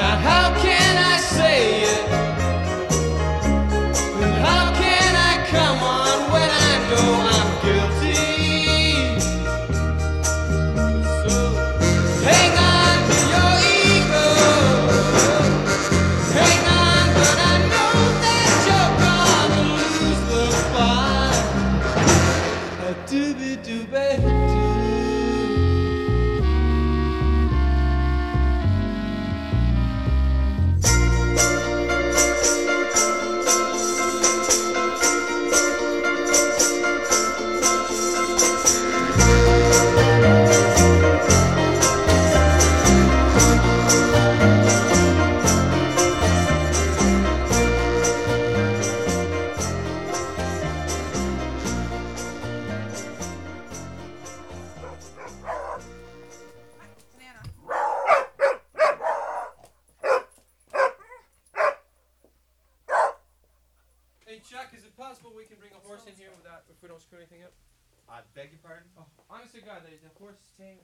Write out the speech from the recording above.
Now how can I say it? Hey Chuck, is it possible we can bring a horse in here without if we don't screw anything up? I beg your pardon? Oh, honest to God, the, the horse is tamed.